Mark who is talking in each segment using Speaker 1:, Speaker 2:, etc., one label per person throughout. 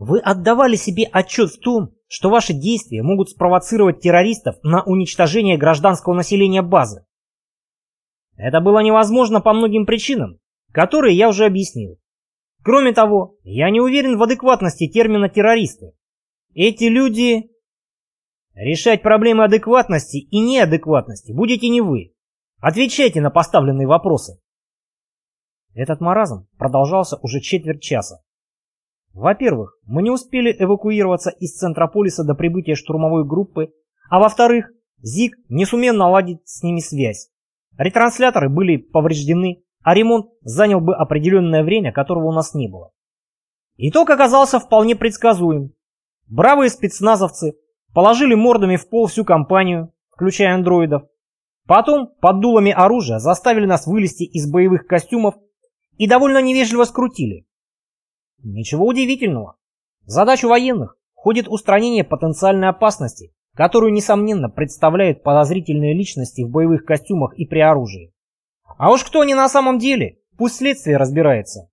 Speaker 1: Вы отдавали себе отчет в том, что ваши действия могут спровоцировать террористов на уничтожение гражданского населения базы. Это было невозможно по многим причинам, которые я уже объяснил. Кроме того, я не уверен в адекватности термина «террористы». Эти люди... Решать проблемы адекватности и неадекватности будете не вы. Отвечайте на поставленные вопросы. Этот маразм продолжался уже четверть часа. Во-первых, мы не успели эвакуироваться из Центрополиса до прибытия штурмовой группы, а во-вторых, ЗИГ не сумел наладить с ними связь. Ретрансляторы были повреждены, а ремонт занял бы определенное время, которого у нас не было. Итог оказался вполне предсказуем. Бравые спецназовцы положили мордами в пол всю компанию, включая андроидов. Потом под дулами оружия заставили нас вылезти из боевых костюмов и довольно невежливо скрутили. Ничего удивительного. В задачу военных входит устранение потенциальной опасности, которую, несомненно, представляют подозрительные личности в боевых костюмах и при оружии. А уж кто они на самом деле, пусть следствие разбирается.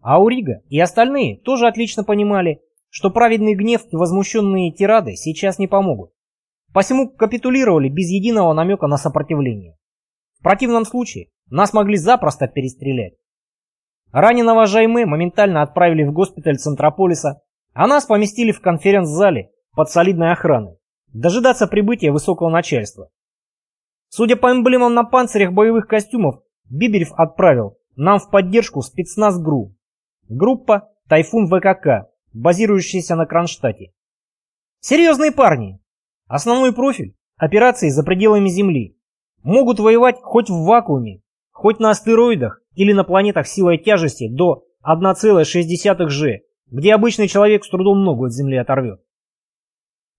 Speaker 1: Аурига и остальные тоже отлично понимали, что праведный гнев и возмущенные тирады сейчас не помогут. Посему капитулировали без единого намека на сопротивление. В противном случае нас могли запросто перестрелять. Раненого Жайме моментально отправили в госпиталь Центрополиса, а нас поместили в конференц-зале под солидной охраной, дожидаться прибытия высокого начальства. Судя по эмблемам на панцирях боевых костюмов, Биберев отправил нам в поддержку спецназ ГРУ. Группа «Тайфун ВКК», базирующаяся на Кронштадте. Серьезные парни. Основной профиль – операции за пределами Земли. Могут воевать хоть в вакууме, хоть на астероидах или на планетах силой тяжести до 1,6 G, где обычный человек с трудом ногу от Земли оторвет.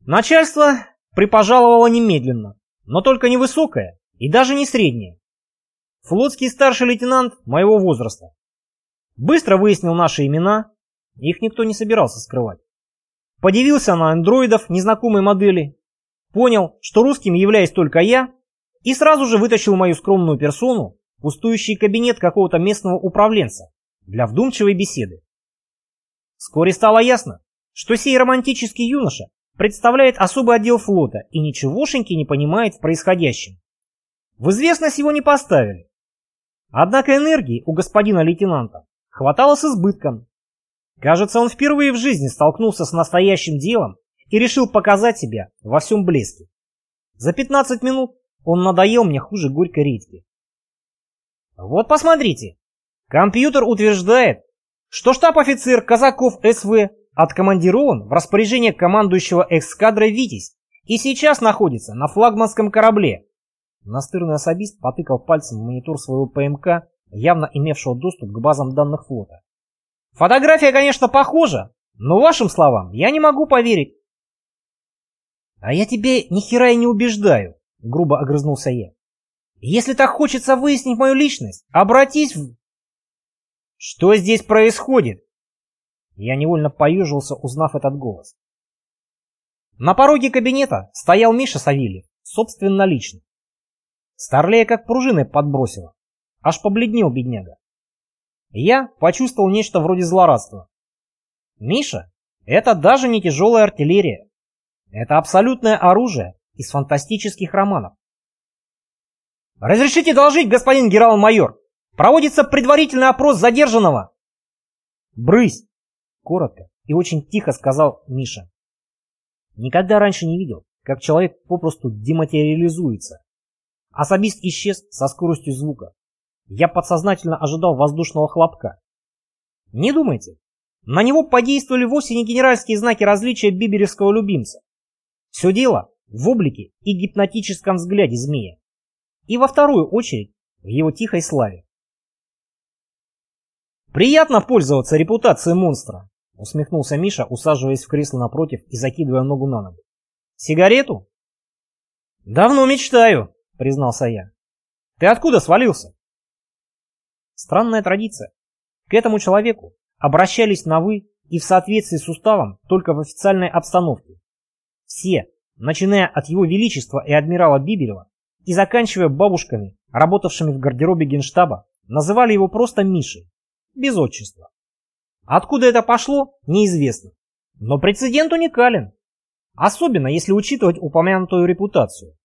Speaker 1: Начальство припожаловало немедленно, но только не высокое и даже не среднее. Флотский старший лейтенант моего возраста. Быстро выяснил наши имена, их никто не собирался скрывать. Подивился на андроидов незнакомой модели, понял, что русским являюсь только я, и сразу же вытащил мою скромную персону пустующий кабинет какого-то местного управленца для вдумчивой беседы. Вскоре стало ясно, что сей романтический юноша представляет особый отдел флота и ничегошеньки не понимает в происходящем. В известность его не поставили. Однако энергии у господина лейтенанта хватало с избытком. Кажется, он впервые в жизни столкнулся с настоящим делом и решил показать себя во всем блеске. За 15 минут он надоел мне хуже горькой редьки. Вот посмотрите. Компьютер утверждает, что штаб-офицер Казаков СВ откомандирован в распоряжение командующего эскадрой «Витязь» и сейчас находится на флагманском корабле. Настырный особист потыкал пальцем в монитор своего ПМК, явно имевшего доступ к базам данных флота. Фотография, конечно, похожа, но вашим словам я не могу поверить. А я тебе ни хера и не убеждаю, грубо огрызнулся я. Если так хочется выяснить мою личность, обратись в... Что здесь происходит? Я невольно поюжился, узнав этот голос. На пороге кабинета стоял Миша Савельев, собственно лично. Старлея как пружиной подбросила. Аж побледнел бедняга. Я почувствовал нечто вроде злорадства. Миша, это даже не тяжелая артиллерия. Это абсолютное оружие из фантастических романов. «Разрешите доложить, господин генерал-майор! Проводится предварительный опрос задержанного!» «Брысь!» — коротко и очень тихо сказал Миша. Никогда раньше не видел, как человек попросту дематериализуется. Особист исчез со скоростью звука. Я подсознательно ожидал воздушного хлопка. Не думайте, на него подействовали вовсе не генеральские знаки различия биберевского любимца. Все дело в облике и гипнотическом взгляде змея и во вторую очередь в его тихой славе. «Приятно пользоваться репутацией монстра», — усмехнулся Миша, усаживаясь в кресло напротив и закидывая ногу на ногу. «Сигарету?» «Давно мечтаю», — признался я. «Ты откуда свалился?» Странная традиция. К этому человеку обращались на «вы» и в соответствии с уставом только в официальной обстановке. Все, начиная от его величества и адмирала Биберева, и заканчивая бабушками, работавшими в гардеробе генштаба, называли его просто Мишей, без отчества. Откуда это пошло, неизвестно. Но прецедент уникален. Особенно, если учитывать упомянутую репутацию.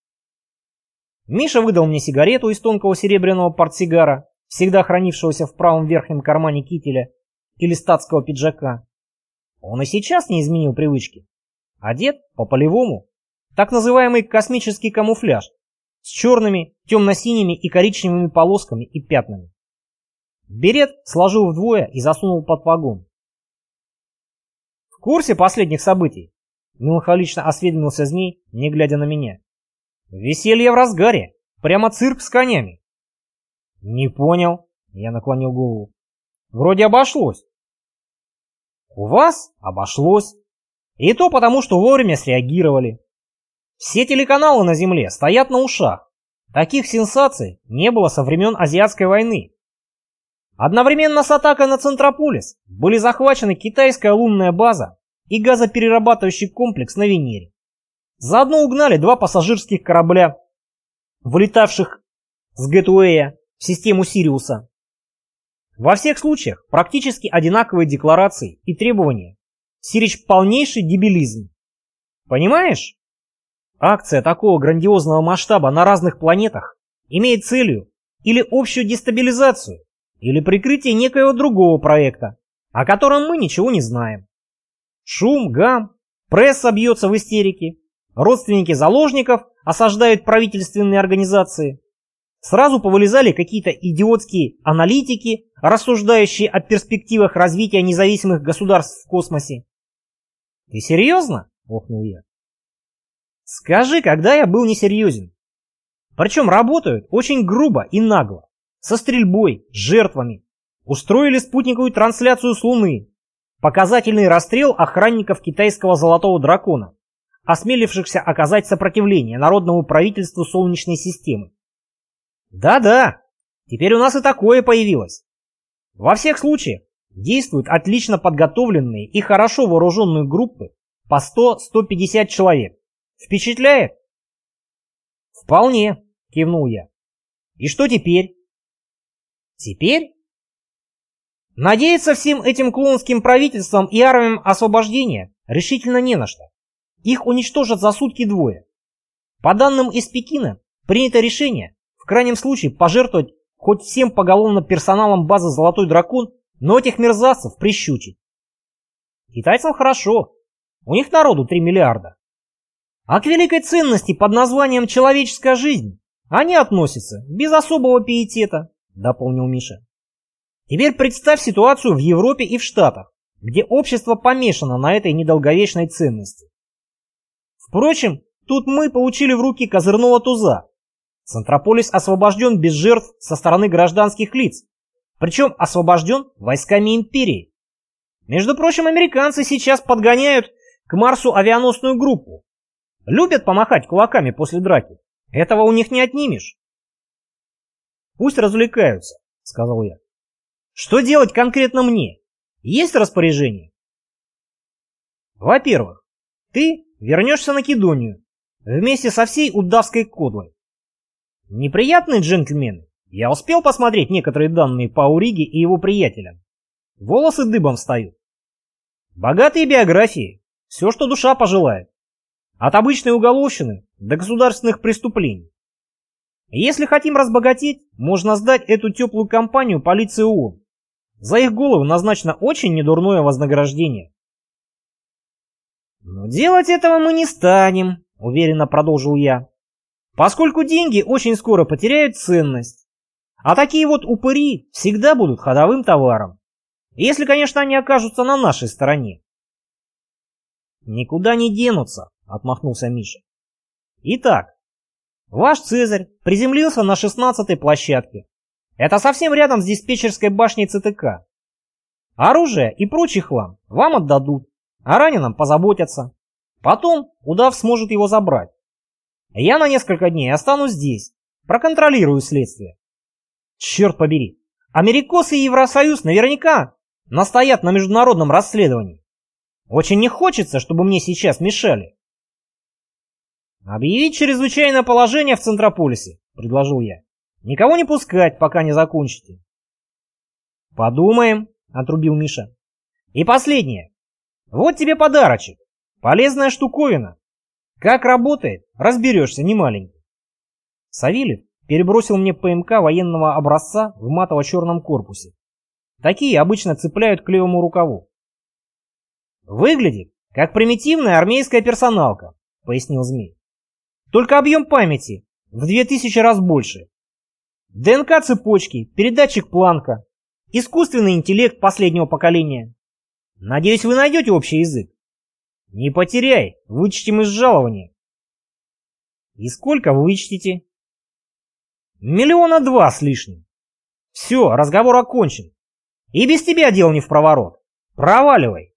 Speaker 1: Миша выдал мне сигарету из тонкого серебряного портсигара, всегда хранившегося в правом верхнем кармане кителя или статского пиджака. Он и сейчас не изменил привычки. Одет по-полевому, так называемый космический камуфляж, с черными, темно-синими и коричневыми полосками и пятнами. Берет сложил вдвое и засунул под вагон. «В курсе последних событий?» Меланхолично осведомился с ней, не глядя на меня. «Веселье в разгаре. Прямо цирк с конями». «Не понял», — я наклонил голову. «Вроде обошлось». «У вас обошлось. И то потому, что вовремя среагировали. Все телеканалы на Земле стоят на ушах. Таких сенсаций не было со времен Азиатской войны. Одновременно с атакой на Центрополис были захвачены китайская лунная база и газоперерабатывающий комплекс на Венере. Заодно угнали два пассажирских корабля, вылетавших с Гетуэя в систему Сириуса. Во всех случаях практически одинаковые декларации и требования. Сирич полнейший дебилизм. Понимаешь? Акция такого грандиозного масштаба на разных планетах имеет целью или общую дестабилизацию, или прикрытие некоего другого проекта, о котором мы ничего не знаем. Шум, гам, пресса бьется в истерике, родственники заложников осаждают правительственные организации. Сразу повылезали какие-то идиотские аналитики, рассуждающие о перспективах развития независимых государств в космосе. «Ты серьезно?» — охнул я. «Скажи, когда я был несерьезен?» Причем работают очень грубо и нагло, со стрельбой, жертвами. Устроили спутниковую трансляцию с Луны, показательный расстрел охранников китайского золотого дракона, осмелившихся оказать сопротивление народному правительству Солнечной системы. Да-да, теперь у нас и такое появилось. Во всех случаях действуют отлично подготовленные и хорошо вооруженные группы по 100-150 человек. Впечатляет? Вполне, кивнул я. И что теперь? Теперь? Надеяться всем этим клонским правительствам и армиям освобождения решительно не на что. Их уничтожат за сутки двое. По данным из Пекина, принято решение, в крайнем случае, пожертвовать хоть всем поголовно персоналом базы «Золотой дракон», но этих мерзавцев прищучить. Китайцам хорошо, у них народу 3 миллиарда. А к великой ценности под названием «человеческая жизнь» они относятся без особого пиетета, дополнил Миша. Теперь представь ситуацию в Европе и в Штатах, где общество помешано на этой недолговечной ценности. Впрочем, тут мы получили в руки козырного туза. Центрополис освобожден без жертв со стороны гражданских лиц, причем освобожден войсками империи. Между прочим, американцы сейчас подгоняют к Марсу авианосную группу. Любят помахать кулаками после драки. Этого у них не отнимешь. Пусть развлекаются, сказал я. Что делать конкретно мне? Есть распоряжение? Во-первых, ты вернешься на Кедонию вместе со всей удавской кодлой. Неприятные джентльмены. Я успел посмотреть некоторые данные по Ауриге и его приятелям. Волосы дыбом встают. Богатые биографии. Все, что душа пожелает. От обычной уголовщины до государственных преступлений. Если хотим разбогатеть, можно сдать эту теплую компанию полиции ООН. За их голову назначено очень недурное вознаграждение. «Но делать этого мы не станем», — уверенно продолжил я, «поскольку деньги очень скоро потеряют ценность. А такие вот упыри всегда будут ходовым товаром. Если, конечно, они окажутся на нашей стороне». «Никуда не денутся», — отмахнулся Миша. «Итак, ваш Цезарь приземлился на шестнадцатой площадке, это совсем рядом с диспетчерской башней ЦТК. Оружие и прочий хлам вам отдадут, а раненым позаботятся. Потом удав сможет его забрать. Я на несколько дней останусь здесь, проконтролирую следствие. Черт побери, Америкосы и Евросоюз наверняка настоят на международном расследовании. Очень не хочется, чтобы мне сейчас мешали. «Объявить чрезвычайное положение в Центрополисе», — предложил я. Никого не пускать, пока не закончите. Подумаем, отрубил Миша. И последнее. Вот тебе подарочек. Полезная штуковина. Как работает, разберешься, не маленький. Савельев перебросил мне ПМК военного образца в матово-черном корпусе. Такие обычно цепляют к левому рукаву. Выглядит, как примитивная армейская персоналка, пояснил Змей. Только объем памяти в 2000 раз больше. ДНК цепочки, передатчик Планка, искусственный интеллект последнего поколения. Надеюсь, вы найдете общий язык. Не потеряй, вычтем из жалования. И сколько вы вычтете? Миллиона два с лишним. Все, разговор окончен. И без тебя дело не в проворот. Проваливай.